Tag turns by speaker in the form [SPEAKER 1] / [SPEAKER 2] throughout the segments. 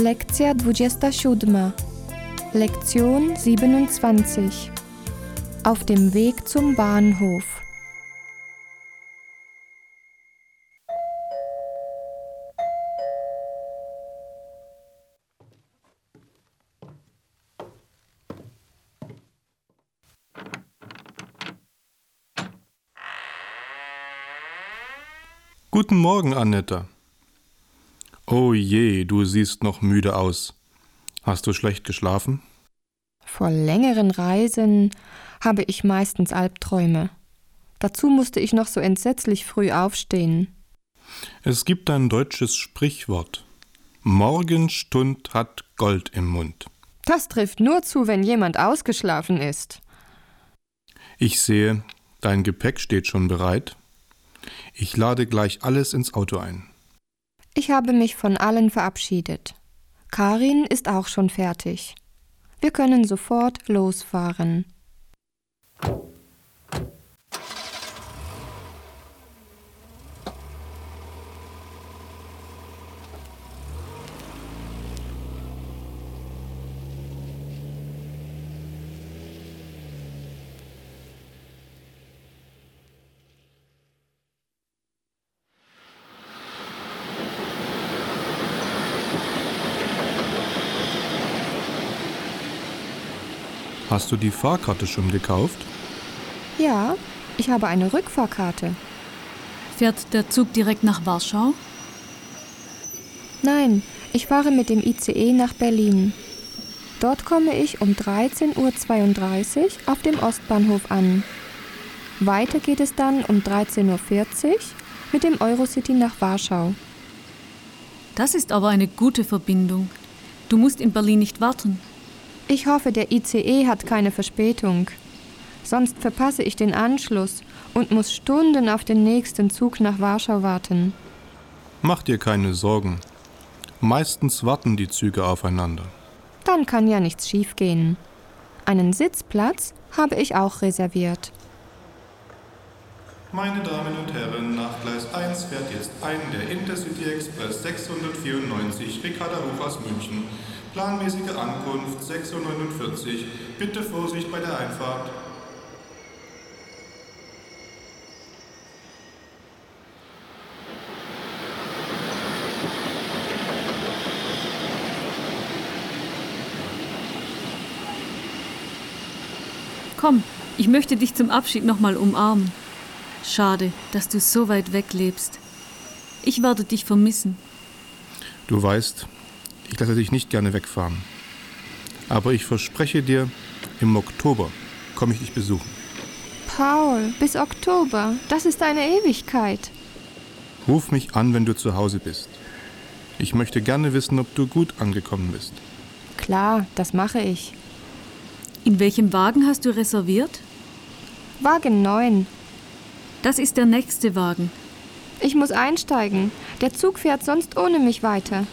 [SPEAKER 1] Lekcja 27. Lektion 27. Auf dem Weg zum Bahnhof.
[SPEAKER 2] Guten Morgen, Annetta. Oh je, du siehst noch müde aus. Hast du schlecht geschlafen?
[SPEAKER 1] Vor längeren Reisen habe ich meistens Albträume. Dazu musste ich noch so entsetzlich früh aufstehen.
[SPEAKER 2] Es gibt ein deutsches Sprichwort. Morgenstund hat Gold im Mund.
[SPEAKER 1] Das trifft nur zu, wenn jemand ausgeschlafen ist.
[SPEAKER 2] Ich sehe, dein Gepäck steht schon bereit. Ich lade gleich alles ins Auto ein.
[SPEAKER 1] Ich habe mich von allen verabschiedet. Karin ist auch schon fertig. Wir können sofort losfahren.
[SPEAKER 2] Hast du die Fahrkarte schon gekauft?
[SPEAKER 1] Ja, ich habe eine Rückfahrkarte.
[SPEAKER 3] Fährt der Zug direkt nach Warschau?
[SPEAKER 1] Nein, ich fahre mit dem ICE nach Berlin. Dort komme ich um 13.32 Uhr auf dem Ostbahnhof an. Weiter geht es dann um 13.40 Uhr mit dem Eurocity nach Warschau.
[SPEAKER 3] Das ist aber eine gute Verbindung. Du musst in Berlin nicht warten.
[SPEAKER 1] Ich hoffe, der ICE hat keine Verspätung. Sonst verpasse ich den Anschluss und muss Stunden auf den nächsten Zug nach Warschau warten.
[SPEAKER 2] Mach dir keine Sorgen. Meistens warten die Züge aufeinander.
[SPEAKER 1] Dann kann ja nichts schiefgehen. Einen Sitzplatz habe ich auch reserviert.
[SPEAKER 2] Meine Damen und Herren, nach Gleis 1 fährt jetzt ein der Intercity Express 694 Ricarda Hoch aus München. Planmäßige Ankunft 6.49 Uhr. Bitte Vorsicht bei der Einfahrt.
[SPEAKER 3] Komm, ich möchte dich zum Abschied nochmal umarmen. Schade, dass du so weit weg lebst. Ich werde dich vermissen.
[SPEAKER 2] Du weißt, ich lasse dich nicht gerne wegfahren. Aber ich verspreche dir, im Oktober komme ich dich besuchen.
[SPEAKER 1] Paul, bis Oktober, das ist eine Ewigkeit.
[SPEAKER 2] Ruf mich an, wenn du zu Hause bist. Ich möchte gerne wissen, ob du gut angekommen bist.
[SPEAKER 1] Klar, das mache ich.
[SPEAKER 3] In welchem Wagen hast du reserviert?
[SPEAKER 1] Wagen 9.
[SPEAKER 3] Das ist der nächste Wagen.
[SPEAKER 1] Ich muss einsteigen. Der Zug fährt sonst ohne mich weiter.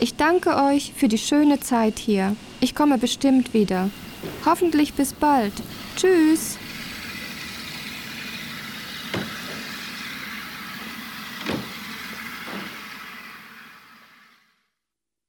[SPEAKER 1] Ich danke euch für die schöne Zeit hier. Ich komme bestimmt wieder. Hoffentlich bis bald. Tschüss.